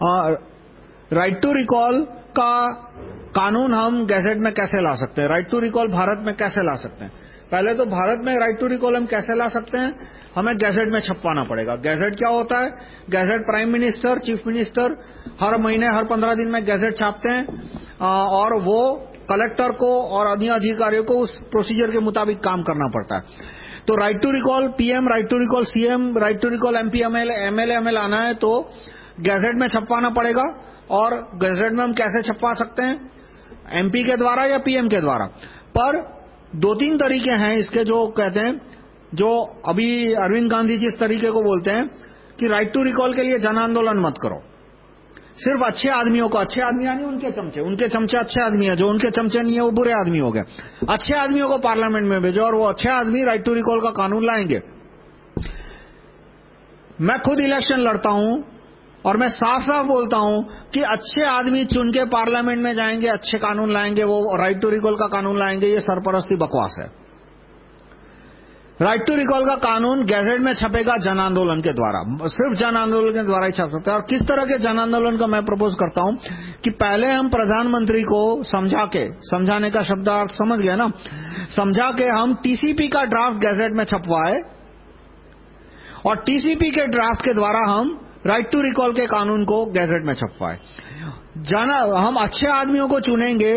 Right to recall का कानून हम गैजेट में कैसे ला सकते हैं? राइट टू रिकॉल भारत में कैसे ला सकते हैं? पहले तो भारत में राइट टू रिकॉल हम कैसे ला सकते हैं? हमें गैजेट में छपवाना पड़ेगा। गैजेट क्या होता है? Gazette prime minister chief minister हर महीने, हर पंद्रह दिन में गैजेट छापते हैं और वो कलेक्टर को और अन्य अधिकारियों को उस प्रोसीजर के मुताबिक काम करना पड़ता है। तो right to recall PM right to recall CM right to recall MP MLA MLA ML आना है तो गैजेट में छपवाना पड़ेगा और गैजेट में हम कैसे छपवा सकते हैं? एमपी के द्वारा या पीएम के द्वारा? पर दो तीन तरीके हैं इसके जो कहते हैं, जो अभी अरविंद गांधी जी इस तरीके को बोलते हैं कि राइट टू रिकॉल के लिए जन आंदोलन मत करो। सिर्फ़ अच्छे आदमियों को, अच्छे आदमी यानी उनके चमचे उनके चमचे अच्छे आदमी है, जो उनके चमचे नहीं है, वो बुरे आदमी हो गए। अच्छे आदमियों को पार्लियामेंट में भेजो और वो अच्छे आदमी राइट टू रिकॉल का कानून लाएँगे। मैं खुद इलेक्शन लड़ता हूँ और मैं साफ़ साफ़ बोलता हूँ कि अच्छे आदमी चुन के पार्लियामेंट में जाएँगे, अच्छे कानून लाएँगे, वो राइट टू रिकॉल का कानून लाएँगे, ये सरपरस्ती बकवास है। राइट टू रिकॉल का कानून गैजेट में छपेगा जन आंदोलन के द्वारा। सिर्फ़ जन आंदोलन के द्वारा ही छप सकता है। और किस तरह के जन आंदोलन का मैं प्रपोज करता हूँ कि पहले हम प्रधानमंत्री को समझा के, समझाने का शब्द अर्थ समझ गए ना? समझा के हम टीसीपी का ड्राफ्ट गैजेट में छपवाए और टीसीपी के ड्राफ्ट के द्वारा हम राइट टू रिकॉल के कानून को गैजेट में छपवाए। जाना, हम अच्छे आदमियों को चुनेंगे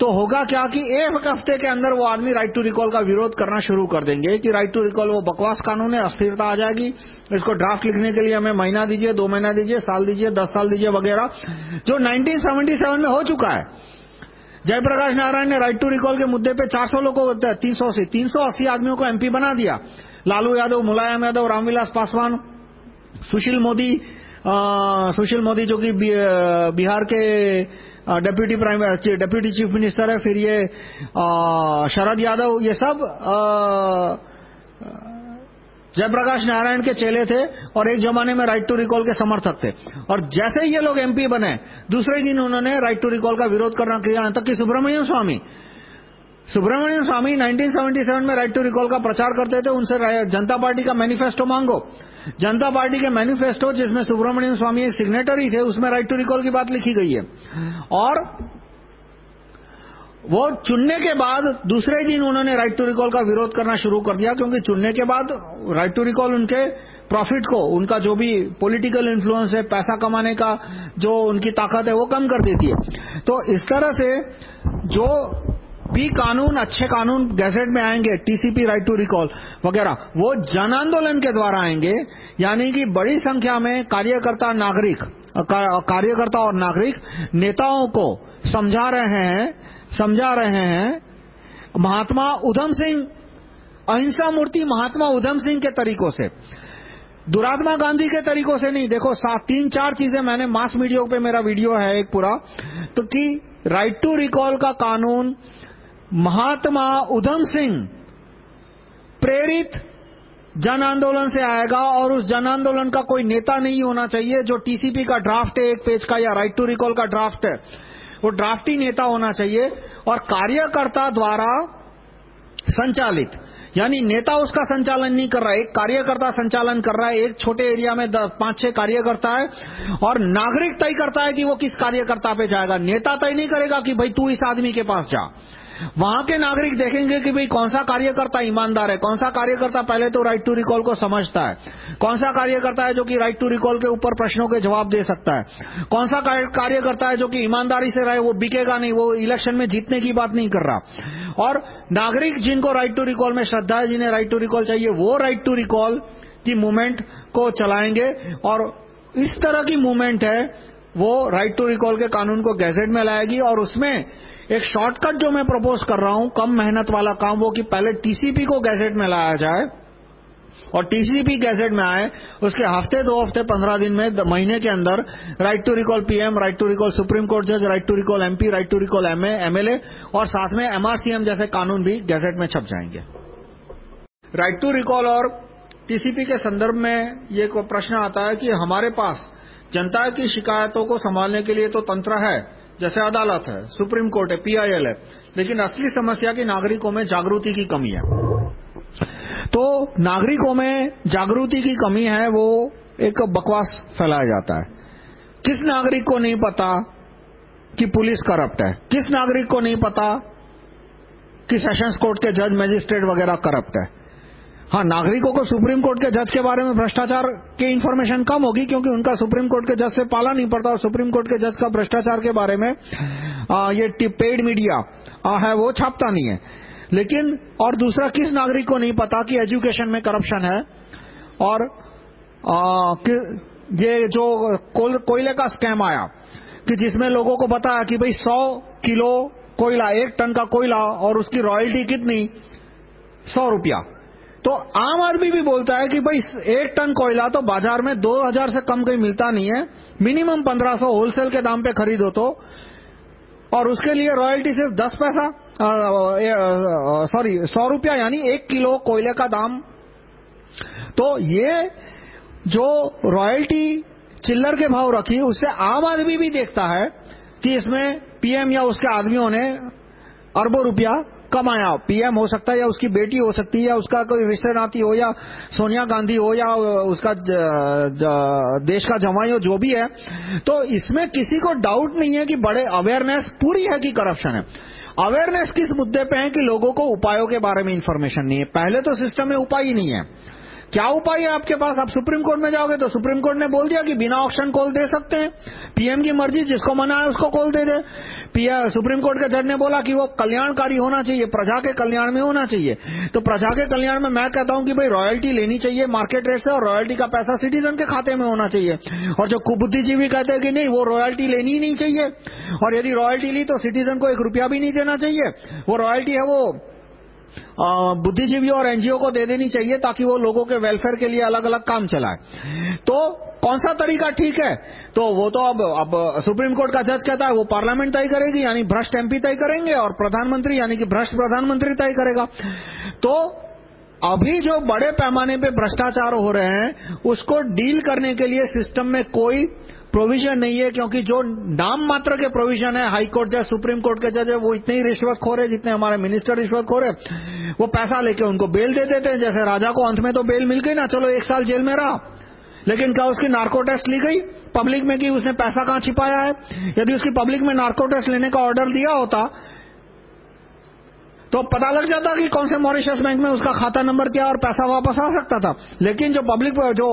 तो होगा क्या कि एक हफ़्ते के अंदर वो आदमी राइट टू रिकॉल का विरोध करना शुरू कर देंगे कि राइट टू रिकॉल वो बकवास कानून है अस्थिरता आ जाएगी। इसको ड्राफ्ट लिखने के लिए हमें महीना दीजिए, दो महीना दीजिए, साल दीजिए, दस साल दीजिए वगैरह, जो 1977 में हो चुका है। जयप्रकाश नारायण ने राइट टू रिकॉल के मुद्दे पे 400 लोगों को, तीन सौ अस्सी तीन सौ अस्सी आदमियों को एमपी बना दिया। लालू यादव, मुलायम यादव, रामविलास पासवान सुशील मोदी सुशील मोदी जो कि बिहार के deputy prime deputy chief minister है, फिर ये शरद यादव, ये सब जयप्रकाश नारायण के चेले थे और एक जमाने में राइट टू रिकॉल के समर्थक थे। और जैसे ही ये लोग एमपी बने, दूसरे दिन उन्होंने राइट टू रिकॉल का विरोध करना किया। यहाँ तक कि सुब्रमण्यम स्वामी सुब्रमण्यम स्वामी 1977 में राइट टू रिकॉल का प्रचार करते थे, उनसे जनता पार्टी का मैनिफेस्टो मांगो। जनता पार्टी के मैनिफेस्टो जिसमें सुब्रमण्यम स्वामी एक सिग्नेटरी थे, उसमें राइट टू रिकॉल की बात लिखी गई है। और वो चुनने के बाद दूसरे दिन उन्होंने राइट टू रिकॉल का विरोध करना शुरू कर दिया, क्योंकि चुनने के बाद राइट टू रिकॉल उनके प्रॉफिट को, उनका जो भी पॉलिटिकल इन्फ्लुएंस है, पैसा कमाने का जो उनकी ताकत है, वो कम कर देती है। तो इस तरह से जो भी कानून, अच्छे कानून गैजेट में आएँगे, टीसीपी राइट टू रिकॉल वगैरह। वो जन आंदोलन के द्वारा आएँगे, यानी कि बड़ी संख्या में कार्यकर्ता नागरिक कार्यकर्ता और नागरिक नेताओं को समझा रहे हैं, समझा रहे हैं। महात्मा उधम सिंह, अहिंसा मूर्ति महात्मा उधम सिंह के तरीकों से। दुरात्मा गांधी के तरीकों से नहीं, देखो सात तीन, चार चीज़ें मैंने मास मीडिया पे मेरा वीडियो है एक पूरा। तो कि राइट टू रिकॉल का कानून महात्मा उधम सिंह प्रेरित जन आंदोलन से आएगा और उस जन आंदोलन का कोई नेता नहीं होना चाहिए, जो टीसीपी का ड्राफ्ट है, एक पेज का या राइट टू रिकॉल का ड्राफ्ट है, वो ड्राफ्टी नेता होना चाहिए और कार्यकर्ता द्वारा संचालित, यानी नेता उसका संचालन नहीं कर रहा है एक कार्यकर्ता संचालन कर रहा है, एक छोटे एरिया में पाँच छह कार्यकर्ता है, और नागरिक तय करता है कि वो किस कार्यकर्ता पे जाएगा, नेता तय नहीं करेगा कि भाई तू इस आदमी के पास जा। वहाँ के नागरिक देखेंगे कि भाई कौन सा कार्यकर्ता ईमानदार है, कौन सा कार्यकर्ता पहले तो राइट टू रिकॉल को समझता है, कौन सा कार्यकर्ता है जो कि राइट टू रिकॉल के ऊपर प्रश्नों के जवाब दे सकता है, कौन सा कार्यकर्ता है जो कि ईमानदारी से रहे, वो बिकेगा नहीं, वो इलेक्शन में जीतने की बात नहीं कर रहा। और नागरिक जिनको राइट टू रिकॉल में श्रद्धा है, जिन्हें राइट टू रिकॉल चाहिए, वो राइट टू रिकॉल की मूवमेंट को चलाएँगे और इस तरह की मूवमेंट है, वो राइट टू रिकॉल के कानून को गैजेट में लाएगी और उसमें एक शॉर्टकट जो मैं प्रपोज कर रहा हूँ, कम मेहनत वाला काम वो कि पहले टीसीपी को गैजेट में लाया जाए। और टीसीपी गैजेट में आए, उसके हफ़्ते, दो हफ़्ते, पंद्रह दिन में महीने के अंदर right to recall PM right to recall supreme court जज right to recall MP right to recall MA MLA और साथ में एमआरसीएम जैसे कानून भी गैजेट में छप जाएँगे। राइट टू रिकॉल और टीसीपी के संदर्भ में ये प्रश्न आता है कि हमारे पास जनता की शिकायतों को संभालने के लिए तो तंत्र है जैसे अदालत है, सुप्रीम कोर्ट है पीआईएल है। लेकिन असली समस्या की नागरिकों में जागृति की कमी है। तो नागरिकों में जागृति की कमी है, वो एक बकवास फैलाया जाता है। किस नागरिक को नहीं पता कि पुलिस करप्ट है? किस नागरिक को नहीं पता कि सेशंस कोर्ट के जज मजिस्ट्रेट वगैरह करप्ट है? हाँ नागरिकों को सुप्रीम कोर्ट के जज के बारे में भ्रष्टाचार की इन्फॉर्मेशन कम होगी क्योंकि उनका सुप्रीम कोर्ट के जज से पाला नहीं पड़ता और सुप्रीम कोर्ट के जज का भ्रष्टाचार के बारे में आ, ये पेड मीडिया आ, है वो छापता नहीं है। लेकिन और दूसरा किस नागरिक को नहीं पता कि एजुकेशन में करप्शन है? और आ, कि, ये जो कोयले का स्कैम आया कि जिसमें लोगों को है कि भाई सौ किलो कोयला एक टन का कोयला और उसकी रॉयल्टी कितनी? सौ रुपया। तो आम आदमी भी बोलता है कि भाई, एक टन कोयला तो बाज़ार में 2000 से कम कहीं मिलता नहीं है। मिनिमम 1500 होलसेल के दाम पे खरीदो तो। और उसके लिए रॉयल्टी सिर्फ़ 10 पैसा सॉरी, सौ रुपया यानी एक किलो कोयले का दाम। तो ये जो रॉयल्टी चिल्लर के भाव रखी उससे आम आदमी भी देखता है कि इसमें पीएम या उसके आदमियों ने अरबों रुपया कमाया पीएम हो सकता है या उसकी बेटी हो सकती है या उसका कोई रिश्ते हो या सोनिया गांधी हो या उसका ज, ज, देश का जवाई हो जो भी है। तो इसमें किसी को डाउट नहीं है कि बड़े अवेयरनेस पूरी है कि करप्शन है। अवेयरनेस किस मुद्दे पे है कि लोगों को उपायों के बारे में इंफॉर्मेशन नहीं है? पहले तो सिस्टम में उपाय ही नहीं है। क्या उपाय है आपके पास? आप सुप्रीम कोर्ट में जाओगे तो सुप्रीम कोर्ट ने बोल दिया कि बिना ऑप्शन कॉल दे सकते हैं। पीएम की मर्ज़ी, जिसको मना है उसको कॉल दे दे। सुप्रीम कोर्ट के जज ने बोला कि वो कल्याणकारी होना चाहिए, प्रजा के कल्याण में होना चाहिए। तो प्रजा के कल्याण में मैं कहता हूँ कि भाई रॉयल्टी लेनी चाहिए मार्केट रेट से और रॉयल्टी का पैसा सिटीजन के खाते में होना चाहिए। और जो कुबुद्धिजीवी कहते हैं कि नहीं, वो रॉयल्टी लेनी ही नहीं चाहिए। और यदि रॉयल्टी ली तो सिटीजन को एक रुपया भी नहीं देना चाहिए। वो रॉयल्टी है वो बुद्धिजीवी और एनजीओ को दे देनी चाहिए ताकि वो लोगों के वेलफेयर के लिए अलग अलग काम चलाए। तो कौन सा तरीका ठीक है? तो वो तो अब अब सुप्रीम कोर्ट का जज कहता है, वो पार्लियामेंट तय करेगी, यानी भ्रष्ट एमपी तय करेंगे और प्रधानमंत्री, यानी कि भ्रष्ट प्रधानमंत्री तय करेगा। तो अभी जो बड़े पैमाने पे भ्रष्टाचार हो रहे हैं, उसको डील करने के लिए सिस्टम में कोई प्रोविज़न नहीं है, क्योंकि जो नाम मात्र के प्रोविज़न है हाई कोर्ट सुप्रीम कोर्ट के जज है वो इतने ही रिश्वत खो रहे जितने हमारे मिनिस्टर रिश्वत खोरे वो पैसा लेके उनको बेल दे देते हैं, जैसे राजा को अंत में तो बेल मिल गई ना, चलो एक साल जेल में रहा। लेकिन क्या उसकी नार्को टेस्ट ली गई? पब्लिक में कि उसने पैसा कहाँ छिपाया है? यदि उसकी पब्लिक में नार्को टेस्ट लेने का ऑर्डर दिया होता तो पता लग जाता कि कौन से मॉरिशस बैंक में उसका खाता नंबर क्या और पैसा वापस आ सकता था। लेकिन जो पब्लिक जो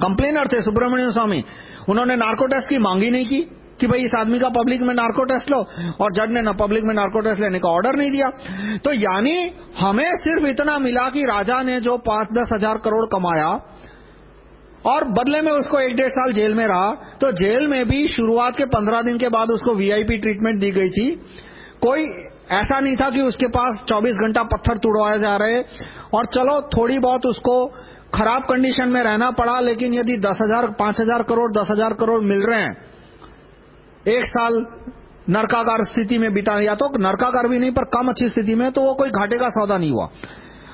कंप्लेनर थे, सुब्रमण्यम स्वामी, उन्होंने नार्को टेस्ट की मांगी नहीं की कि भाई इस आदमी का पब्लिक में नार्को टेस्ट लो, और जज ने ना पब्लिक में नार्को टेस्ट लेने का ऑर्डर नहीं दिया। तो यानी हमें सिर्फ़ इतना मिला कि राजा ने जो पाँच दस हज़ार करोड़ कमाया, और बदले में उसको एक डेढ़ साल जेल में रहा तो जेल में भी शुरुआत के पंद्रह दिन के बाद उसको वीआईपी ट्रीटमेंट दी गई थी। कोई ऐसा नहीं था कि उसके पास 24 घंटा पत्थर तुड़वाए जा रहे। और चलो, थोड़ी बहुत उसको खराब कंडीशन में रहना पड़ा, लेकिन यदि दस हज़ार, पाँच हज़ार करोड़, दस हज़ार करोड़ मिल रहे हैं, एक साल नरकागार स्थिति में बिता या तो नरकागार भी नहीं, पर कम अच्छी स्थिति में तो वो कोई घाटे का सौदा नहीं हुआ।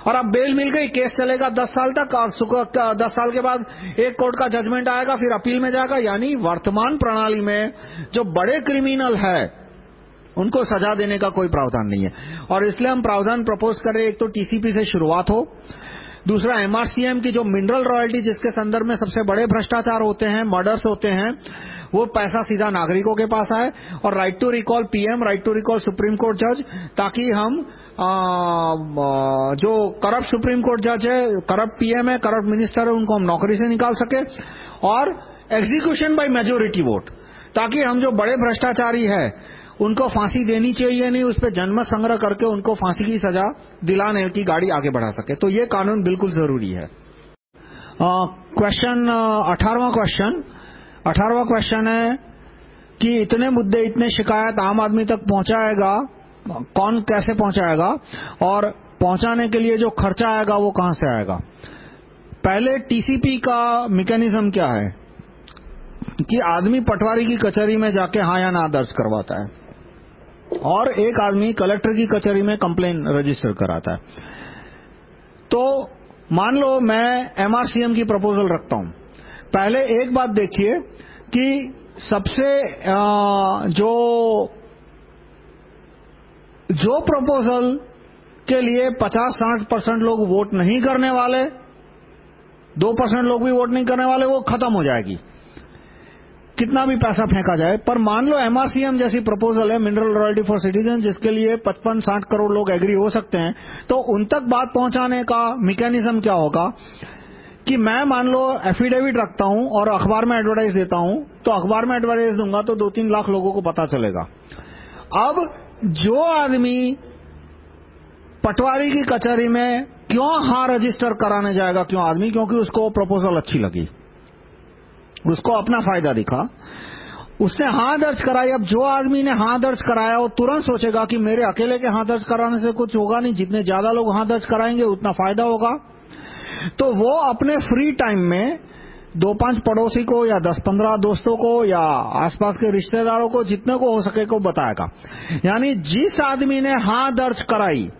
और अब बेल मिल गई केस चलेगा दस साल तक, और दस साल के बाद एक कोर्ट का जजमेंट आएगा, फिर अपील में जाएगा। यानी वर्तमान प्रणाली में जो बड़े क्रिमिनल है उनको सजा देने का कोई प्रावधान नहीं है। और इसलिए हम प्रावधान प्रपोज कर रहे हैं एक तो टीसीपी से शुरुआत हो दूसरा एमआरसीएम की जो मिनरल रॉयल्टी जिसके संदर्भ में सबसे बड़े भ्रष्टाचार होते हैं मर्डर्स होते हैं वो पैसा सीधा नागरिकों के पास आए। और right to recall PM right to recall supreme court जज ताकि हम आ, जो करप्ट सुप्रीम कोर्ट जज है करप्ट पीएम है करप्ट मिनिस्टर है उनको हम नौकरी से निकाल सके। और एग्जीक्यूशन बाय मेजोरिटी वोट ताकि हम जो बड़े भ्रष्टाचारी है उनको फांसी देनी चाहिए नहीं, उस पर जन्म संग्रह करके उनको फांसी की सजा दिलाने की गाड़ी आगे बढ़ा सके। तो ये कानून बिल्कुल ज़रूरी है। क्वेश्चन अठारवा क्वेश्चन अठारवा क्वेश्चन है कि इतने मुद्दे, इतने शिकायत आम आदमी तक पहुंचाएगा, कौन कैसे पहुंचाएगा और पहुँचाने के लिए जो खर्चा आएगा वो कहाँ से आएगा? पहले टीसीपी का मैकेनिज्म क्या है? कि आदमी पटवारी की कचहरी में जाके हाँ या ना दर्ज करवाता है। और एक आदमी कलेक्टर की कचहरी में कंप्लेन रजिस्टर कराता है। तो मान लो मैं एमआरसीएम की प्रपोजल रखता हूँ। पहले एक बात देखिए कि सबसे जो जो प्रपोजल के लिए 50-60 परसेंट लोग वोट नहीं करने वाले, दो परसेंट लोग भी वोट नहीं करने वाले, वो खत्म हो जाएगी। कितना भी पैसा फेंका जाए, पर मान लो एमआरसीएम जैसी प्रपोजल है मिनरल रॉयल्टी फॉर सिटीजन जिसके लिए 55-60 करोड़ लोग एग्री हो सकते हैं तो उन तक बात पहुँचाने का मैकेनिज्म क्या होगा? कि मैं मान लो एफिडेविट रखता हूँ और अखबार में एडवर्टाइज देता हूँ तो अखबार में एडवर्टाइज दूँगा तो दो तीन लाख लोगों को पता चलेगा। अब जो आदमी पटवारी की कचहरी में क्यों हाँ रजिस्टर कराने जाएगा क्यों आदमी? क्योंकि उसको प्रपोजल अच्छी लगी। उसको अपना फ़ायदा दिखा। उसने हाँ दर्ज कराई। अब जो आदमी ने हाँ दर्ज कराया, वो तुरंत सोचेगा कि मेरे अकेले के हाँ दर्ज कराने से कुछ होगा नहीं। जितने ज़्यादा लोग हाँ दर्ज कराएँगे, उतना फ़ायदा होगा। तो वो अपने फ्री टाइम में दो पाँच पड़ोसी को या दस पंद्रह दोस्तों को या आसपास के रिश्तेदारों को, जितने को हो सके को बताएगा। यानी जिस आदमी ने हाँ दर्ज कराई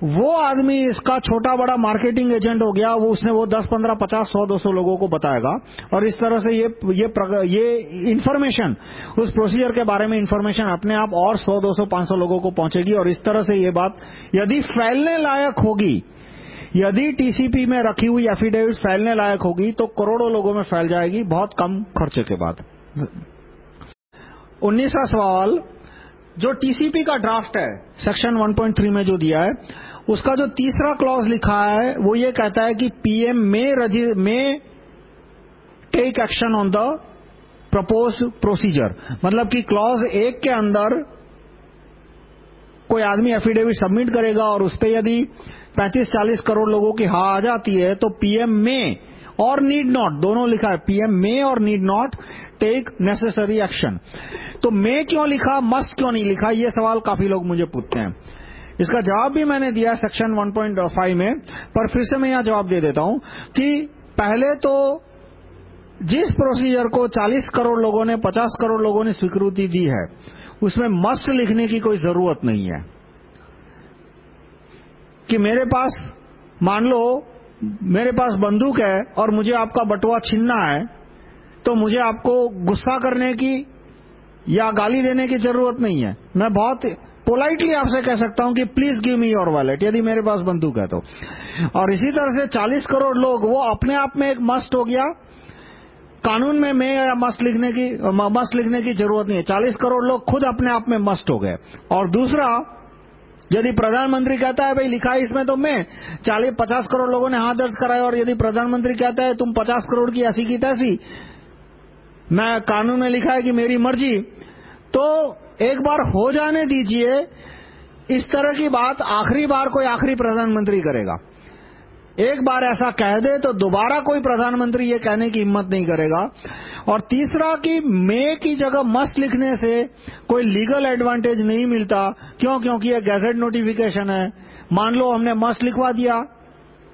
वो आदमी इसका छोटा बड़ा मार्केटिंग एजेंट हो गया वो उसने वो 10, 15, 50, 100, 200 लोगों को बताएगा। और इस तरह से ये ये ये इंफॉर्मेशन उस प्रोसीजर के बारे में इन्फॉर्मेशन अपने आप और 100, 200, 500 लोगों को पहुंचेगी। और इस तरह से ये बात यदि फैलने लायक होगी यदि टीसीपी में रखी हुई एफिडेविट फैलने लायक होगी तो करोड़ों लोगों में फैल जाएगी बहुत कम खर्चे के बाद। उन्नीसवा सवाल जो टीसीपी का ड्राफ्ट है सेक्शन 1.3 में जो दिया है उसका जो तीसरा क्लॉज लिखा है, वो ये कहता है कि PM may may take action on the propose procedure मतलब कि क्लॉज एक के अंदर कोई आदमी एफिडेविट सबमिट करेगा और उस पर यदि 35-40 करोड़ लोगों की हा आ जाती है तो PM may or need not दोनों लिखा है PM may or need not take necessary action तो मे क्यों लिखा मस्ट क्यों नहीं लिखा, ये सवाल काफ़ी लोग मुझे पूछते हैं। इसका जवाब भी मैंने दिया सेक्शन 1.5 में, पर फिर से मैं यहाँ जवाब दे देता हूँ कि पहले तो जिस प्रोसीजर को 40 करोड़ लोगों ने 50 करोड़ लोगों ने स्वीकृति दी है, उसमें मस्ट लिखने की कोई ज़रूरत नहीं है। कि मेरे पास, मान लो, मेरे पास बंदूक है और मुझे आपका बटुआ छीनना है तो मुझे आपको गुस्सा करने की या गाली देने की ज़रूरत नहीं है। मैं बहुत पोलाइटली आपसे कह सकता हूँ कि please give me your wallet यदि मेरे पास बंदूक है तो। और इसी तरह से 40 करोड़ लोग, वो अपने आप में एक मस्ट हो गया। कानून में मैं या मस्ट लिखने की मस्ट लिखने की ज़रूरत नहीं है। 40 करोड़ लोग खुद अपने आप में मस्ट हो गए। और दूसरा, यदि प्रधानमंत्री कहता है, भाई, लिखा है इसमें तो मैं। चालीस, पचास करोड़ लोगों ने हाथ दर्ज कराया, और यदि प्रधानमंत्री कहता है, तुम पचास करोड़ की ऐसी की तैसी। मैं, कानून में लिखा है कि मेरी मर्ज़ी तो एक बार हो जाने दीजिए, इस तरह की बात आखिरी बार कोई आखिरी प्रधानमंत्री करेगा। एक बार ऐसा कह दे तो दोबारा कोई प्रधानमंत्री ये कहने की हिम्मत नहीं करेगा। और तीसरा कि मे की जगह मस्ट लिखने से कोई लीगल एडवांटेज नहीं मिलता। क्यों? क्योंकि ये गैजेट नोटिफिकेशन है। मान लो हमने मस्ट लिखवा दिया।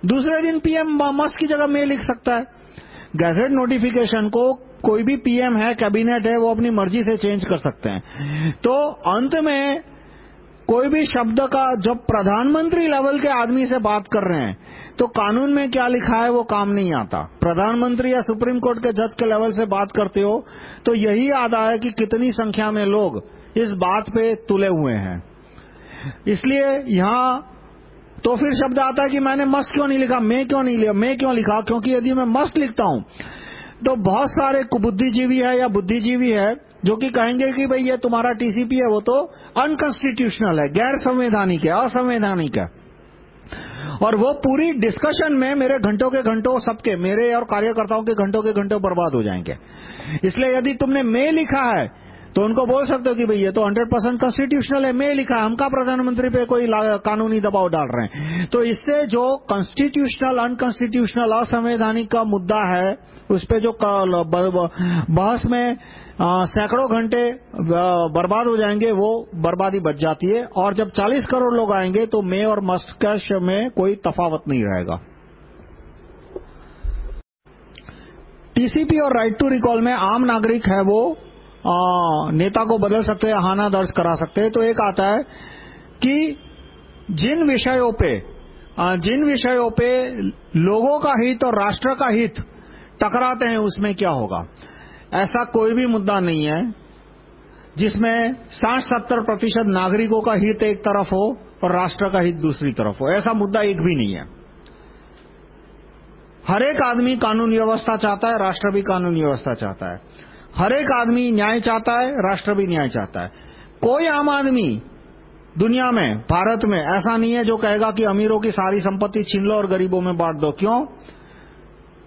दूसरे दिन पीएम मस्ट की जगह मे लिख सकता है। गैजेट नोटिफिकेशन को कोई भी पीएम है, कैबिनेट है, वो अपनी मर्ज़ी से चेंज कर सकते हैं। तो अंत में कोई भी शब्द का, जब प्रधानमंत्री लेवल के आदमी से बात कर रहे हैं तो कानून में क्या लिखा है, वो काम नहीं आता। प्रधानमंत्री या सुप्रीम कोर्ट के जज के लेवल से बात करते हो तो यही याद आया कि कितनी संख्या में लोग इस बात पे तुले हुए हैं। इसलिए यहाँ तो फिर शब्द आता है कि मैंने मस्त क्यों नहीं लिखा, मैं क्यों नहीं लिखा मैं क्यों लिखा? क्योंकि यदि मैं मस्त लिखता हूँ तो बहुत सारे बुद्धिजीवी है या बुद्धिजीवी है जो कि कहेंगे कि भाई ये तुम्हारा टीसीपी है, वो तो अनकॉन्स्टिट्यूशनल है गैर संवैधानिक है, असंवैधानिक है। और वो पूरी डिस्कशन में मेरे घंटों के घंटों सबके, मेरे और कार्यकर्ताओं के घंटों के घंटों बर्बाद हो जाएँगे। इसलिए यदि तुमने मे लिखा है तो उनको बोल सकते हो कि भाई ये तो 100 परसेंट कॉन्स्टिट्यूशनल है। मैं लिखा, हम का प्रधानमंत्री पे कोई कानूनी दबाव डाल रहे हैं। तो इससे जो कॉन्स्टिट्यूशनल अनकॉन्स्टिट्यूशनल असंवैधानिक का मुद्दा है, उस पर जो बहस में सैकड़ों घंटे बर्बाद हो जाएँगे, वो बर्बादी बच जाती है। और जब 40 करोड़ लोग आएँगे तो मे और मस्कश में कोई तफावत नहीं रहेगा। टीसीपी और राइट टू रिकॉल में आम नागरिक है वो आ, नेता को बदल सकते हैं हाना दर्ज करा सकते हैं। तो एक आता है कि जिन विषयों पे जिन विषयों पे लोगों का हित और राष्ट्र का हित टकराते हैं उसमें क्या होगा? ऐसा कोई भी मुद्दा नहीं है जिसमें साठ सत्तर प्रतिशत नागरिकों का हित एक तरफ़ हो और राष्ट्र का हित दूसरी तरफ़ हो। ऐसा मुद्दा एक भी नहीं है। हर एक आदमी कानून व्यवस्था चाहता है राष्ट्र भी कानून व्यवस्था चाहता है। हर एक आदमी न्याय चाहता है राष्ट्र भी न्याय चाहता है। कोई आम आदमी दुनिया में भारत में ऐसा नहीं है जो कहेगा कि अमीरों की सारी संपत्ति छीन लो और गरीबों में बांट दो। क्यों?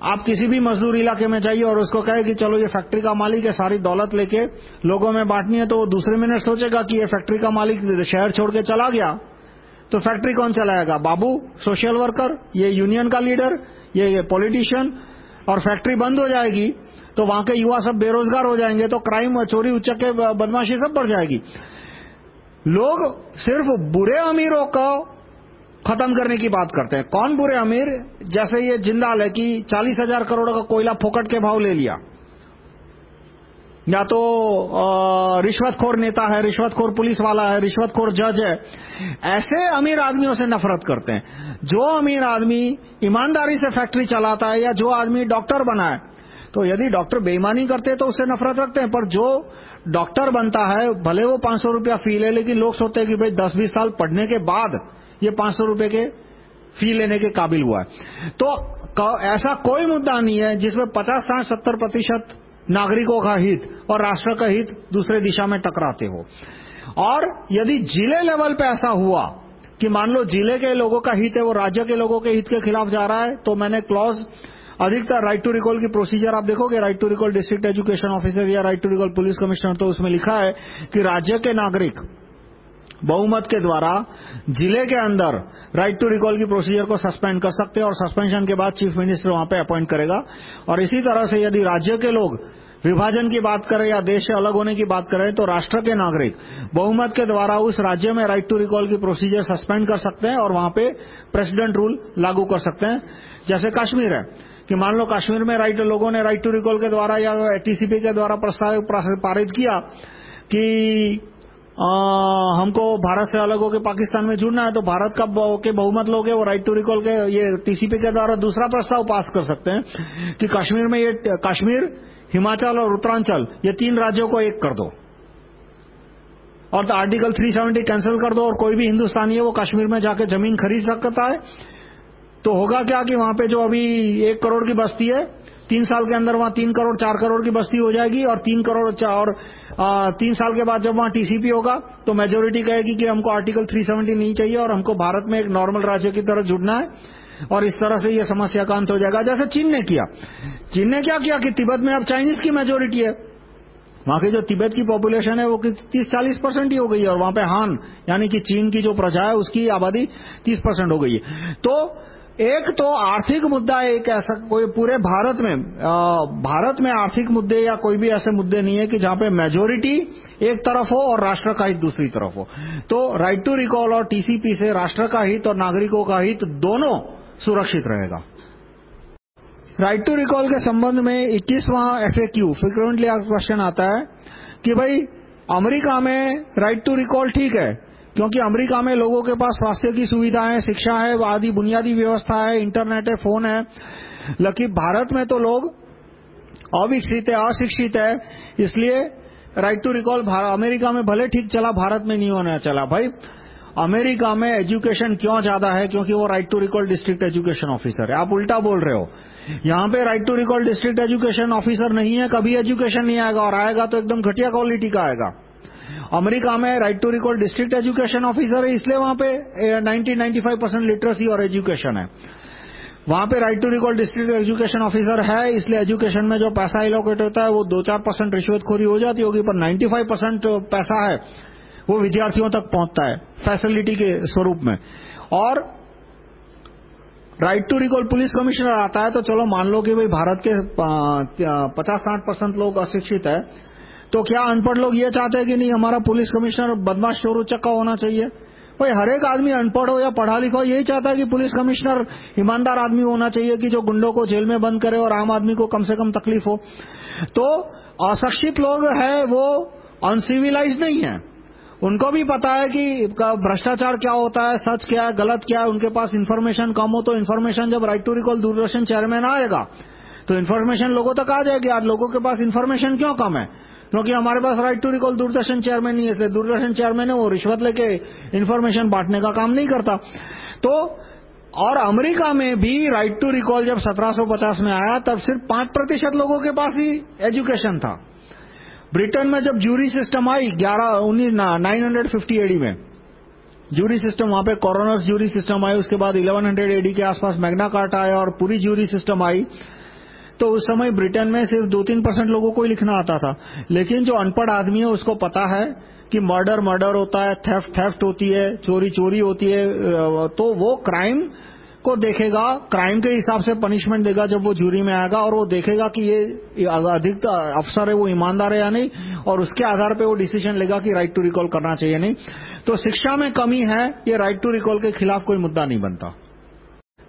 आप किसी भी मजदूर इलाके में जाइए और उसको कहे कि चलो ये फैक्ट्री का मालिक है सारी दौलत लेके लोगों में बांटनी है तो वो दूसरे मिनट सोचेगा कि ये फैक्ट्री का मालिक शहर छोड़ के चला गया। तो फैक्ट्री कौन चलाएगा? बाबू सोशल वर्कर ये यूनियन का लीडर ये, ये पॉलिटिशियन और फैक्ट्री बंद हो जाएगी। तो वहाँ के युवा सब बेरोजगार हो जाएँगे तो क्राइम चोरी, उच्चक बदमाशी सब बढ़ जाएगी। लोग सिर्फ़ बुरे अमीरों को खत्म करने की बात करते हैं। कौन बुरे अमीर? जैसे ये जिंदाल है कि चालीस हज़ार करोड़ का कोयला फोकट के भाव ले लिया। या तो रिश्वतखोर नेता है, रिश्वतखोर पुलिस वाला है, रिश्वतखोर जज है। ऐसे अमीर आदमियों से नफरत करते हैं। जो अमीर आदमी ईमानदारी से फैक्ट्री चलाता है या जो आदमी डॉक्टर बना है तो यदि डॉक्टर बेईमानी करते हैं तो उससे नफरत रखते हैं, पर जो डॉक्टर बनता है, भले वो पाँच सौ रुपया फ़ी ले, लेकिन लोग सोचते हैं कि भाई दस बीस साल पढ़ने के बाद ये पाँच सौ रुपए के फ़ी लेने के काबिल हुआ है। तो ऐसा कोई मुद्दा नहीं है जिसमें पचास साठ सत्तर प्रतिशत नागरिकों का हित और राष्ट्र का हित दूसरे दिशा में टकराते हो। और यदि ज़िले लेवल पे ऐसा हुआ कि मान लो ज़िले के लोगों का हित है, वो राज्य के लोगों के हित के खिलाफ जा रहा है तो मैंने क्लॉज अधिकतर राइट टू रिकॉल की प्रोसीजर आप देखोगे right to recall district education officer या right to recall police commissioner तो उसमें लिखा है कि राज्य के नागरिक बहुमत के द्वारा ज़िले के अंदर राइट टू रिकॉल की प्रोसीजर को सस्पेंड कर सकते हैं और सस्पेंशन के बाद चीफ मिनिस्टर वहाँ पे अपॉइंट करेगा। और इसी तरह से यदि राज्य के लोग विभाजन की बात करें या देश से अलग होने की बात करें तो राष्ट्र के नागरिक बहुमत के द्वारा उस राज्य में राइट टू रिकॉल की प्रोसीजर सस्पेंड कर सकते हैं और वहाँ पे प्रेसिडेंट रूल लागू कर सकते हैं। जैसे कश्मीर है कि मान लो कश्मीर में राइट लोगों ने राइट टू रिकॉल के द्वारा या टीसीपी के द्वारा प्रस्ताव पारित किया कि आ, हमको भारत से अलग होकर पाकिस्तान में जुड़ना है तो भारत का के बहुमत लोग है वो राइट टू रिकॉल के ये टीसीपी के द्वारा दूसरा प्रस्ताव पास कर सकते हैं कि कश्मीर में ये कश्मीर हिमाचल और उत्तरांचल ये तीन राज्यों को एक कर दो। और आर्टिकल 370 कैंसिल कर दो और कोई भी हिंदुस्तानी है वो कश्मीर में जाके ज़मीन खरीद सकता है। तो होगा क्या कि वहाँ पे जो अभी एक करोड़ की बस्ती है, तीन साल के अंदर वहाँ तीन करोड़, चार करोड़ की बस्ती हो जाएगी और तीन करोड़ और तीन साल के बाद जब वहाँ टीसीपी होगा तो मेजोरिटी कहेगी कि हमको आर्टिकल 370 नहीं चाहिए और हमको भारत में एक नॉर्मल राज्य की तरह जुड़ना है और इस तरह से यह समस्या का अंत हो जाएगा। जैसे चीन ने किया, चीन ने क्या किया कि तिब्बत में अब चाइनीज़ की मेजोरिटी है। वहाँ की जो तिब्बत की पॉपुलेशन है वो तीस चालीस परसेंट ही हो गई है और वहाँ पे हान, यानी कि चीन की जो प्रजा है उसकी आबादी तीस परसेंट हो गई है। तो एक तो आर्थिक मुद्दा एक ऐसा कोई पूरे भारत में आ, भारत में आर्थिक मुद्दे या कोई भी ऐसे मुद्दे नहीं है कि जहाँ पे मेजोरिटी एक तरफ़ हो और राष्ट्र का हित दूसरी तरफ़ हो। तो राइट टू रिकॉल और टीसीपी से राष्ट्र का हित और नागरिकों का हित दोनों सुरक्षित रहेगा। राइट टू रिकॉल के संबंध में इक्कीसवां एफएक्यू फ्रिक्वेंटली क्वेश्चन आता है कि भाई अमेरिका में राइट टू रिकॉल ठीक है क्योंकि अमेरिका में लोगों के पास स्वास्थ्य की सुविधा है, शिक्षा है आदि बुनियादी व्यवस्था है, इंटरनेट है, फ़ोन है। लेकिन भारत में तो लोग अविकसित है, अशिक्षित है, इसलिए राइट टू रिकॉल अमेरिका में भले ठीक चला, भारत में नहीं होना चला। भाई, अमेरिका में एजुकेशन क्यों ज़्यादा है? क्योंकि वो right to recall district education officer है। आप उल्टा बोल रहे हो। यहाँ पे right to recall district education officer नहीं है, कभी एजुकेशन नहीं आएगा, और आएगा तो एकदम घटिया क्वालिटी का आएगा। अमेरिका में right to recall district education officer है, इसलिए वहाँ पे 90-95 परसेंट लिटरेसी और एजुकेशन है। वहाँ पे right to recall district education officer है, इसलिए एजुकेशन में जो पैसा एलोकेट होता है, वो दो चार परसेंट रिश्वतखोरी हो जाती होगी, पर 95 परसेंट पैसा है, वो विद्यार्थियों तक पहुँचता है फैसिलिटी के स्वरूप में। और right to recall police commissioner आता है तो चलो मान लो कि भाई भारत के पचास साठ परसेंट लोग अशिक्षित है तो क्या अनपढ़ लोग ये चाहते हैं कि नहीं, हमारा पुलिस कमिश्नर बदमाश चोर चक्का होना चाहिए? भाई, हर एक आदमी अनपढ़ हो या पढ़ा लिखा हो, यही चाहता है कि पुलिस कमिश्नर ईमानदार आदमी होना चाहिए कि जो गुंडों को जेल में बंद करे और आम आदमी को कम से कम तकलीफ़ हो। तो अशिक्षित लोग है, वो अनसिविलाइज नहीं है। उनको भी पता है कि भ्रष्टाचार क्या होता है, सच क्या है, गलत क्या है, उनके पास इन्फॉर्मेशन कम हो तो इन्फॉर्मेशन जब right to recall Doordarshan chairman आएगा तो इन्फॉर्मेशन लोगों तक आ जाएगी। आज लोगों के पास इन्फॉर्मेशन क्यों कम है? क्योंकि हमारे पास right to recall Doordarshan chairman नहीं है, इसलिए दूरदर्शन चेयरमैन है, वो रिश्वत लेके इन्फॉर्मेशन बांटने का काम नहीं करता। तो और अमेरिका में भी राइट टू रिकॉल जब 1750 में आया, तब सिर्फ़ पाँच प्रतिशत लोगों के पास ही एजुकेशन था। ब्रिटेन में जब जूरी सिस्टम आई 11 उन्नीस नाइन हंड्रेड फिफ्टी एडी में जूरी सिस्टम वहाँ पे कोरोनस जूरी सिस्टम आई, उसके बाद 1100 एडी के आसपास मैग्ना कार्टा आया और पूरी जूरी सिस्टम आई। तो उस समय ब्रिटेन में सिर्फ़ दो तीन परसेंट लोगों को ही लिखना आता था। लेकिन जो अनपढ़ आदमी है, उसको पता है कि मर्डर मर्डर होता है, थेफ्ट थेफ्ट होती है, चोरी चोरी होती है तो वो क्राइम को देखेगा, क्राइम के हिसाब से पनिशमेंट देगा जब वो जूरी में आएगा और वो देखेगा कि ये अधिक अफसर है, वो ईमानदार है या नहीं, और उसके आधार पे वो डिसीज़न लेगा कि राइट टू रिकॉल करना चाहिए नहीं। तो शिक्षा में कमी है, ये राइट टू रिकॉल के खिलाफ कोई मुद्दा नहीं बनता।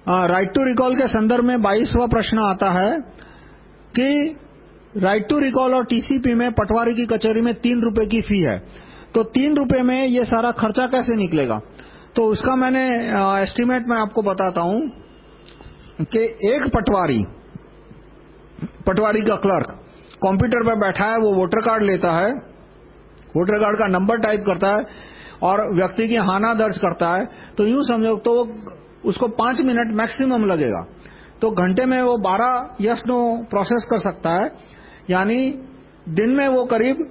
राइट टू रिकॉल के संदर्भ में बाईसवा प्रश्न आता है कि राइट टू रिकॉल और टीसीपी में पटवारी की कचहरी में तीन रुपए की फ़ी है। तो तीन रुपए में ये सारा खर्चा कैसे निकलेगा? तो उसका मैंने एस्टीमेट मैं आपको बताता हूँ कि एक पटवारी पटवारी का क्लर्क कंप्यूटर पर बैठा है, वो वोटर कार्ड लेता है वोटर कार्ड का नंबर टाइप करता है और व्यक्ति की हाना दर्ज करता है। तो यूँ समझो तो उसको पाँच मिनट मैक्सिमम लगेगा। तो घंटे में वो बारह यस नो प्रोसेस कर सकता है। यानी दिन में वो करीब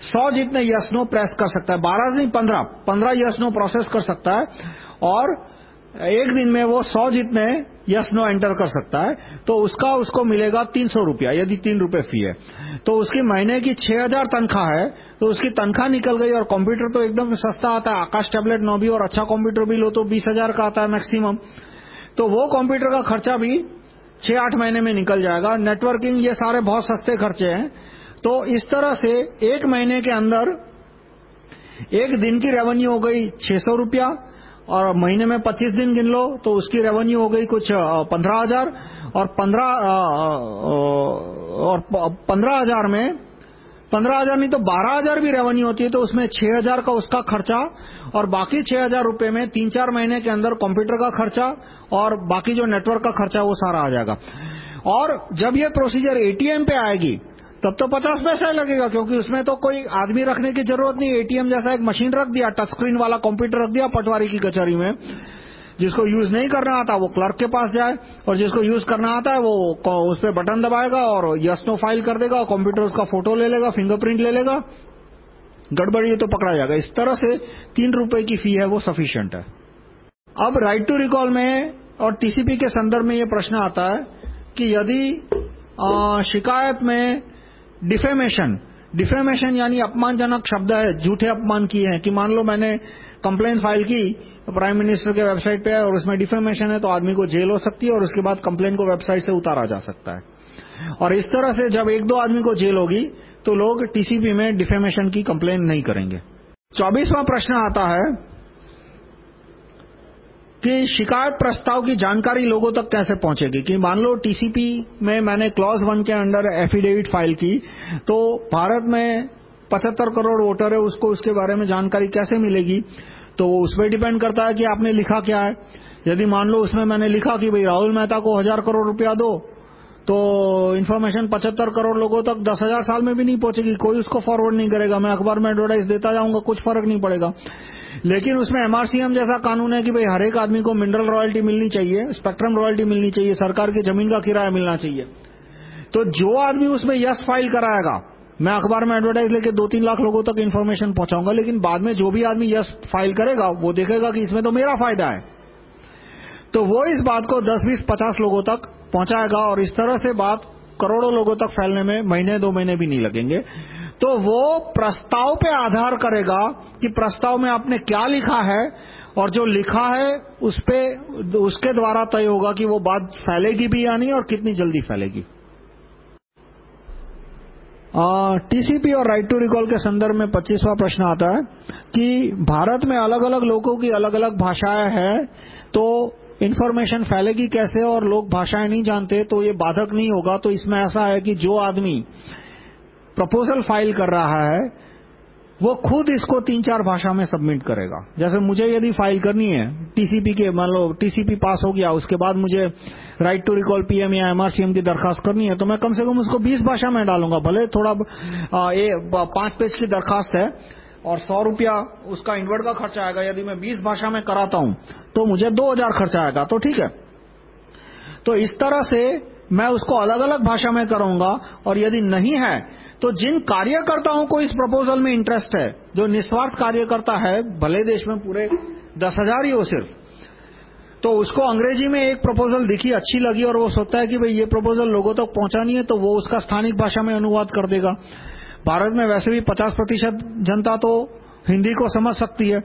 सौ जितने यस नो प्रेस कर सकता है। बारह नहीं, पंद्रह। पंद्रह यस नो प्रोसेस कर सकता है। और एक दिन में वो सौ जितने यस नो एंटर कर सकता है तो उसका उसको मिलेगा तीन सौ रुपया, यदि तीन रुपए फ़ी है। तो उसकी महीने की छह हज़ार तनख्वाह है तो उसकी तनख्वाह निकल गई और कंप्यूटर तो एकदम सस्ता आता है, आकाश टैबलेट नो भी और अच्छा कंप्यूटर भी लो तो बीस हज़ार का आता है मैक्सिमम तो वो कंप्यूटर का खर्चा भी छह आठ महीने में निकल जाएगा। नेटवर्किंग ये सारे बहुत सस्ते खर्चे हैं। तो इस तरह से एक महीने के अंदर एक दिन की रेवेन्यू हो गई छह सौ रुपया और महीने में पच्चीस दिन गिन लो तो उसकी रेवेन्यू हो गई कुछ पंद्रह हज़ार। और पंद्रह और पंद्रह हज़ार में, पंद्रह हज़ार नहीं तो बारह हज़ार भी रेवेन्यू होती है तो उसमें छह हज़ार का उसका खर्चा, और बाकी छह हज़ार रुपए में तीन चार महीने के अंदर कंप्यूटर का खर्चा, और बाकी जो नेटवर्क का खर्चा, वो सारा आ जाएगा। और जब ये प्रोसीजर एटीएम पे आएगी तब तो पचास पैसा लगेगा, क्योंकि उसमें तो कोई आदमी रखने की ज़रूरत नहीं। एटीएम जैसा एक मशीन रख दिया टच स्क्रीन वाला कंप्यूटर रख दिया पटवारी की कचहरी में। जिसको यूज़ नहीं करना आता, वो क्लर्क के पास जाए, और जिसको यूज़ करना आता है, वो उस पर बटन दबाएगा और यस नो फ़ाइल कर देगा, और कंप्यूटर उसका फ़ोटो ले लेगा फिंगरप्रिंट ले लेगा। गड़बड़ी तो पकड़ा जाएगा। इस तरह से तीन रुपए की फ़ी है, वो सफिशियंट है। अब राइट टू रिकॉल में और टीसीपी के संदर्भ में ये प्रश्न आता है कि यदि शिकायत में डिफेमेशन डिफेमेशन यानी अपमानजनक शब्द है, झूठे अपमान किए हैं कि मान लो मैंने कंप्लेन फ़ाइल की प्राइम मिनिस्टर के वेबसाइट पे और उसमें डिफेमेशन है तो आदमी को जेल हो सकती है और उसके बाद कंप्लेन को वेबसाइट से उतारा जा सकता है। और इस तरह से जब एक दो आदमी को जेल होगी तो लोग टीसीपी में डिफेमेशन की कंप्लेन नहीं करेंगे। चौबीसवां प्रश्न आता है कि शिकायत प्रस्ताव की जानकारी लोगों तक कैसे पहुंचेगी? कि मान लो टीसीपी में मैंने क्लॉज वन के अंडर एफिडेविट फ़ाइल की तो भारत में पचहत्तर करोड़ वोटर है, उसको उसके बारे में जानकारी कैसे मिलेगी? तो उस पर डिपेंड करता है कि आपने लिखा क्या है। यदि मान लो उसमें मैंने लिखा कि भाई राहुल मेहता को हज़ार करोड़ रुपया दो तो इन्फॉर्मेशन पचहत्तर करोड़ लोगों तक दस हज़ार साल में भी नहीं पहुंचेगी। कोई उसको फॉरवर्ड नहीं करेगा। मैं अखबार में एडवर्टाइज देता जाऊँगा, कुछ फ़र्क नहीं पड़ेगा। लेकिन उसमें एमआरसीएम जैसा कानून है कि भाई हर एक आदमी को मिनरल रॉयल्टी मिलनी चाहिए स्पेक्ट्रम रॉयल्टी मिलनी चाहिए, सरकार की ज़मीन का किराया मिलना चाहिए। तो जो आदमी उसमें यस फ़ाइल कराएगा, मैं अखबार में एडवर्टाइज लेके दो तीन लाख लोगों तक इन्फॉर्मेशन पहुंचाऊँगा, लेकिन बाद में जो भी आदमी यस फ़ाइल करेगा, वो देखेगा कि इसमें तो मेरा फ़ायदा है। तो वो इस बात को दस, बीस, पचास लोगों तक पहुंचाएगा और इस तरह से बात करोड़ों लोगों तक फैलने में महीने, दो महीने भी नहीं लगेंगे। तो वो प्रस्ताव पे आधार करेगा कि प्रस्ताव में आपने क्या लिखा है, और जो लिखा है उस पे, उसके द्वारा तय होगा कि वो बात फैलेगी भी या नहीं और कितनी जल्दी फैलेगी। टीसीपी और राइट टू रिकॉल के संदर्भ में पच्चीसवा प्रश्न आता है कि भारत में अलग अलग लोगों की अलग अलग भाषाएँ हैं तो इन्फॉर्मेशन फैलेगी कैसे और लोग भाषाएँ नहीं जानते तो ये बाधक नहीं होगा। तो इसमें ऐसा है कि जो आदमी प्रपोजल फ़ाइल कर रहा है, वो खुद इसको तीन चार भाषा में सबमिट करेगा। जैसे मुझे यदि फ़ाइल करनी है टीसीपी के, मान लो टीसीपी पास हो गया, उसके बाद मुझे राइट टू रिकॉल पीएम या एमआरसीएम की दरखास्त करनी है तो मैं कम से कम उसको 20 भाषा में डालूँगा। भले थोड़ा पाँच पेज की दरखास्त है और सौ रुपया उसका इन्वर्ट का खर्चा आएगा। यदि मैं बीस भाषा में कराता हूँ तो मुझे दो हज़ार खर्चा आएगा। तो ठीक है। तो इस तरह से मैं उसको अलग अलग भाषा में करूँगा और यदि नहीं है तो जिन कार्यकर्ताओं को इस प्रपोजल में इंटरेस्ट है, जो निस्वार्थ कार्यकर्ता है, भले देश में पूरे दस हज़ार ही हो सिर्फ़ तो उसको अंग्रेज़ी में एक प्रपोजल दिखी, अच्छी लगी और वो सोचता है कि भाई ये प्रपोजल लोगों तक तो पहुंचानी है तो वो उसका स्थानिक भाषा में अनुवाद कर देगा। भारत में वैसे भी 50 प्रतिशत जनता तो हिंदी को समझ सकती है।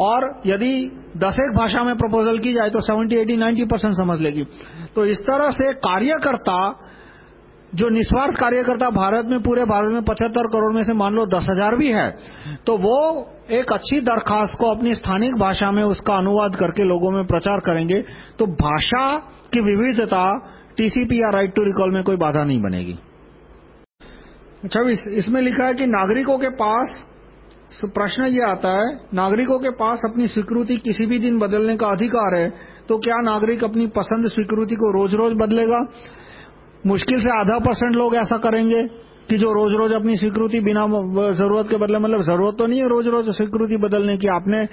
और यदि दस एक भाषा में प्रपोजल की जाए तो 70, 80, 90 परसेंट समझ लेगी। तो इस तरह से कार्यकर्ता जो निस्वार्थ कार्यकर्ता भारत में पूरे भारत में पचहत्तर करोड़ में से मान लो दस हज़ार भी है तो वो एक अच्छी दरखास्त को अपनी स्थानिक भाषा में उसका अनुवाद करके लोगों में प्रचार करेंगे तो भाषा की विविधता टीसीपी या राइट टू रिकॉल में कोई बाधा नहीं बनेगी। अच्छा इस, इसमें लिखा है कि नागरिकों के पास प्रश्न ये आता है नागरिकों के पास अपनी स्वीकृति किसी भी दिन बदलने का अधिकार है तो क्या नागरिक अपनी पसंद स्वीकृति को रोज रोज बदलेगा? मुश्किल से आधा परसेंट लोग ऐसा करेंगे कि जो रोज रोज अपनी स्वीकृति बिना ज़रूरत के बदले मतलब ज़रूरत तो नहीं है रोज रोज स्वीकृति बदलने की आपने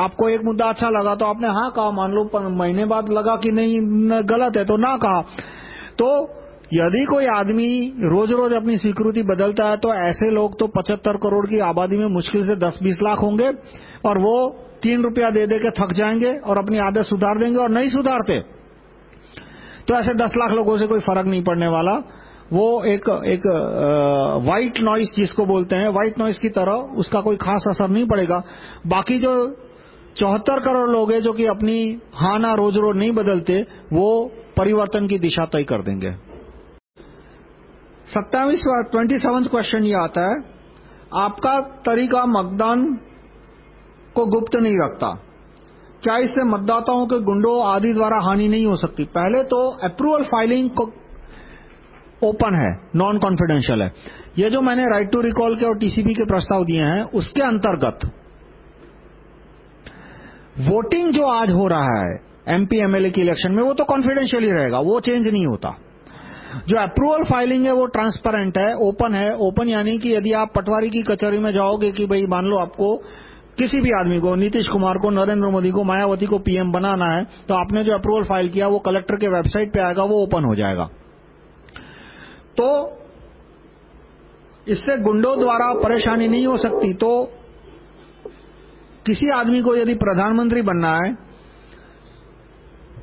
आपको एक मुद्दा अच्छा लगा तो आपने हाँ कहा मान लो महीने बाद लगा कि नहीं गलत है तो ना कहा। तो यदि कोई आदमी रोज रोज अपनी स्वीकृति बदलता है तो ऐसे लोग तो पचहत्तर करोड़ की आबादी में मुश्किल से दस बीस लाख होंगे, और वो तीन रुपया दे दे के थक जाएँगे और अपनी आदत सुधार देंगे और नहीं सुधारते। तो ऐसे दस लाख लोगों से कोई फ़र्क नहीं पड़ने वाला। वो एक एक व्हाइट नॉइस जिसको बोलते हैं व्हाइट नॉइस की तरह उसका कोई खास असर नहीं पड़ेगा। बाकी जो चौहत्तर करोड़ लोग हैं जो कि अपनी हाना रोज रोज नहीं बदलते, वो परिवर्तन की दिशा तय कर देंगे। सत्तावीस ट्वेंटी सेवन क्वेश्चन ये आता है, आपका तरीका मतदान को गुप्त नहीं रखता। क्या इससे मतदाताओं के गुंडों आदि द्वारा हानि नहीं हो सकती? पहले तो अप्रूवल फाइलिंग ओपन है नॉन कॉन्फिडेंशियल है। ये जो मैंने राइट टू रिकॉल के और टीसीबी के प्रस्ताव दिए हैं, उसके अंतर्गत वोटिंग जो आज हो रहा है एमपी एमएलए की इलेक्शन में, वो तो कॉन्फिडेंशियल ही रहेगा, वो चेंज नहीं होता। जो अप्रूवल फाइलिंग है, वो ट्रांसपेरेंट है ओपन है. ओपन यानी कि यदि आप पटवारी की कचहरी में जाओगे कि भाई, मान लो आपको किसी भी आदमी को, नीतीश कुमार को, नरेंद्र मोदी को, मायावती को पीएम बनाना है तो आपने जो अप्रूवल फ़ाइल किया, वो कलेक्टर के वेबसाइट पे आएगा, वो ओपन हो जाएगा। तो इससे गुंडों द्वारा परेशानी नहीं हो सकती। तो किसी आदमी को यदि प्रधानमंत्री बनना है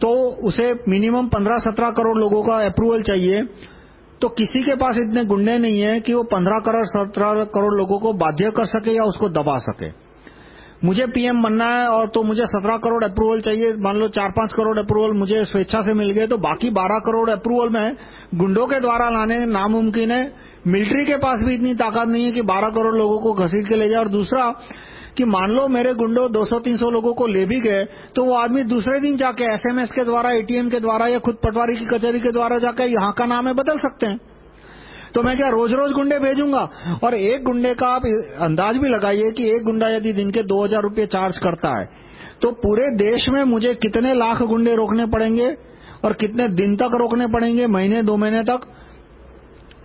तो उसे मिनिमम 15-17 करोड़ लोगों का अप्रूवल चाहिए। तो किसी के पास इतने गुंडे नहीं है कि वो 15 करोड़ 17 करोड़ लोगों को बाध्य कर सके या उसको दबा सके। मुझे पीएम बनना है और तो मुझे 17 करोड़ अप्रूवल चाहिए। मान लो चार पाँच करोड़ अप्रूवल मुझे स्वेच्छा से मिल गए तो बाकी 12 करोड़ अप्रूवल में गुंडों के द्वारा लाने नामुमकिन है। मिलिट्री के पास भी इतनी ताकत नहीं है कि 12 करोड़ लोगों को घसीट के ले जाए। और दूसरा कि मान लो मेरे गुंडो 200-300 लोगों को ले भी गए तो वो आदमी दूसरे दिन जाके एसएमएस के द्वारा एटीएम के द्वारा या खुद पटवारी की कचहरी के द्वारा जाकर यहाँ का नाम है बदल सकते हैं। तो मैं क्या रोज रोज गुंडे भेजूँगा? और एक गुंडे का आप अंदाज भी लगाइए कि एक गुंडा यदि दिन के दो हज़ार रुपये चार्ज करता है तो पूरे देश में मुझे कितने लाख गुंडे रोकने पड़ेंगे और कितने दिन तक रोकने पड़ेंगे, महीने, दो महीने तक?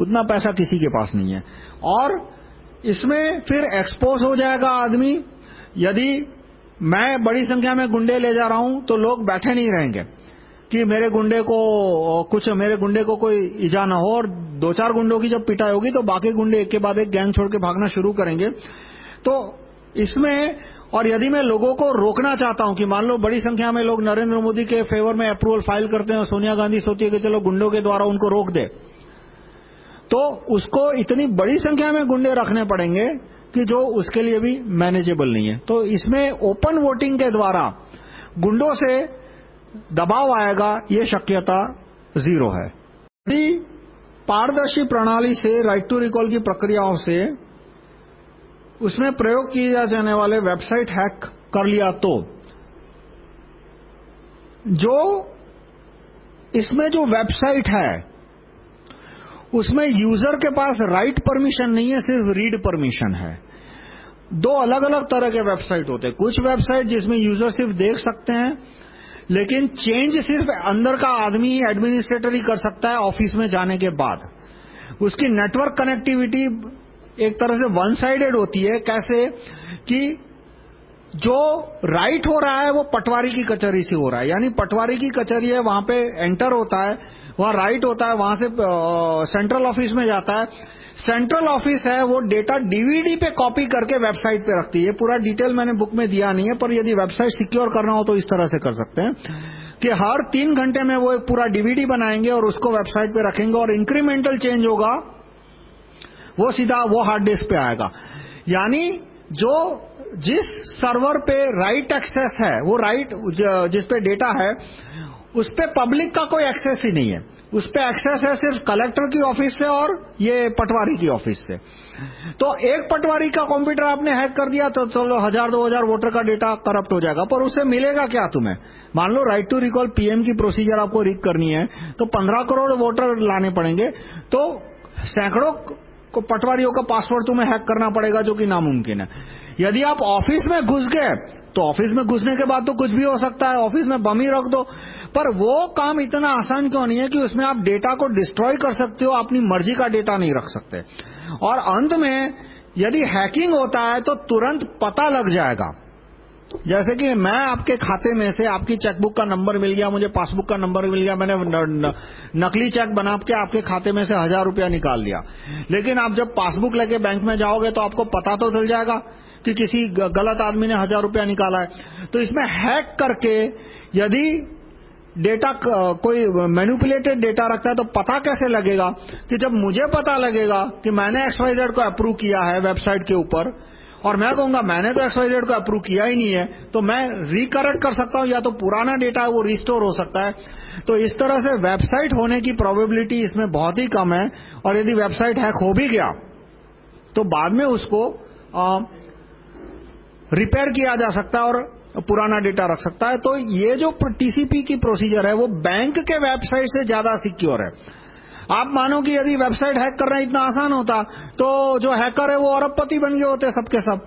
उतना पैसा किसी के पास नहीं है। और इसमें फिर एक्सपोज हो जाएगा आदमी। यदि मैं बड़ी संख्या में गुंडे ले जा रहा हूँ तो लोग बैठे नहीं रहेंगे कि मेरे गुंडे को, कुछ मेरे गुंडे को कोई इजा ना हो, और दो चार गुंडों की जब पिटाई होगी तो बाकी गुंडे एक के बाद एक गैंग छोड़ के भागना शुरू करेंगे। तो इसमें, और यदि मैं लोगों को रोकना चाहता हूँ, कि मान लो बड़ी संख्या में लोग नरेंद्र मोदी के फेवर में अप्रूवल फ़ाइल करते हैं सोनिया गांधी सोचती है कि चलो गुंडों के द्वारा उनको रोक दे। तो उसको इतनी बड़ी संख्या में गुंडे रखने पड़ेंगे कि जो उसके लिए भी मैनेजेबल नहीं है। तो इसमें ओपन वोटिंग के द्वारा गुंडों से दबाव आएगा, ये शक्यता ज़ीरो है। यदि पारदर्शी प्रणाली से राइट टू रिकॉल की प्रक्रियाओं से उसमें प्रयोग किए जा जाने वाले वेबसाइट हैक कर लिया तो जो इसमें जो वेबसाइट है उसमें यूज़र के पास राइट परमिशन नहीं है, सिर्फ़ रीड परमिशन है। दो अलग अलग तरह के वेबसाइट होते हैं। कुछ वेबसाइट जिसमें यूज़र सिर्फ़ देख सकते हैं, लेकिन चेंज सिर्फ़ अंदर का आदमी एडमिनिस्ट्रेटर ही कर सकता है ऑफ़िस में जाने के बाद। उसकी नेटवर्क कनेक्टिविटी एक तरह से वन साइडेड होती है। कैसे? कि जो राइट हो रहा है, वो पटवारी की कचहरी से हो रहा है। यानी पटवारी की कचहरी है, वहाँ पे एंटर होता है। वहाँ राइट होता है, वहाँ से सेंट्रल ऑफ़िस में जाता है। सेंट्रल ऑफ़िस है, वो डेटा डीवीडी पे कॉपी करके वेबसाइट पे रखती है। पूरा डिटेल मैंने बुक में दिया नहीं है, पर यदि वेबसाइट सिक्योर करना हो तो इस तरह से कर सकते हैं। कि हर तीन घंटे में वो एक पूरा डीवीडी बनाएँगे और उसको वेबसाइट पे रखेंगे और इंक्रीमेंटल चेंज होगा, वो सीधा वो हार्ड डिस्क पे आएगा। यानी जो जिस सर्वर पे राइट एक्सेस है, वो राइट जिस पे डेटा है उस पे पब्लिक का कोई एक्सेस ही नहीं है। उस पे एक्सेस है सिर्फ़ कलेक्टर की ऑफ़िस से और ये पटवारी की ऑफ़िस से। तो एक पटवारी का कंप्यूटर आपने हैक कर दिया तो चलो हज़ार, दो हज़ार वोटर का डेटा करप्ट हो जाएगा। पर उसे मिलेगा क्या तुम्हें? मान लो राइट टू रिकॉल पीएम की प्रोसीजर आपको रिक करनी है तो पंद्रह करोड़ वोटर लाने पड़ेंगे। तो सैकड़ों को पटवारियों का पासवर्ड तुम्हें हैक करना पड़ेगा, जो कि नामुमकिन है। यदि आप ऑफ़िस में घुस गए तो ऑफ़िस में घुसने के बाद तो कुछ भी हो सकता है ऑफ़िस में बम ही रख दो। पर वो काम इतना आसान क्यों नहीं है कि उसमें आप डेटा को डिस्ट्रॉय कर सकते हो अपनी मर्ज़ी का डेटा नहीं रख सकते। और अंत में यदि हैकिंग होता है तो तुरंत पता लग जाएगा। जैसे कि मैं आपके खाते में से आपकी चेकबुक का नंबर मिल गया मुझे पासबुक का नंबर मिल गया मैंने न, न, नकली चेक बना के आपके खाते में से हज़ार रुपया निकाल लिया। लेकिन आप जब पासबुक लेके बैंक में जाओगे तो आपको पता तो चल जाएगा। कि किसी गलत आदमी ने हज़ार रुपया निकाला है। तो इसमें हैक करके यदि डेटा कोई मैनिपुलेटेड डेटा रखता है तो पता कैसे लगेगा? कि जब मुझे पता लगेगा कि मैंने एक्सवाइजेड को अप्रूव किया है वेबसाइट के ऊपर, और मैं कहूँगा, मैंने तो एक्सवाइजेड को अप्रूव किया ही नहीं है तो मैं रिकरेक्ट कर सकता हूँ, या तो पुराना डेटा वो रिस्टोर हो सकता है। तो इस तरह से वेबसाइट होने की प्रोबेबिलिटी इसमें बहुत ही कम है, और यदि वेबसाइट हैक हो भी गया तो बाद में उसको रिपेयर किया जा सकता है और पुराना डेटा रख सकता है। तो ये जो टीसीपी की प्रोसीजर है, वो बैंक के वेबसाइट से ज़्यादा सिक्योर है। आप मानो कि यदि वेबसाइट हैक करना इतना आसान होता तो जो हैकर है, वो अरबपति बन गए होते सबके सब।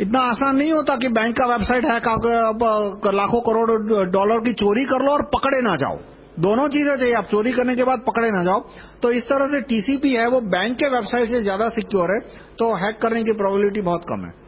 इतना आसान नहीं होता कि बैंक का वेबसाइट हैक लाखों करोड़ डॉलर की चोरी कर लो और पकड़े ना जाओ। दोनों चीज़ें चाहिए। आप चोरी करने के बाद पकड़े ना जाओ। तो इस तरह से टीसीपी है, वो बैंक के वेबसाइट से ज़्यादा सिक्योर है। तो हैक करने की प्रोबेबिलिटी बहुत कम है।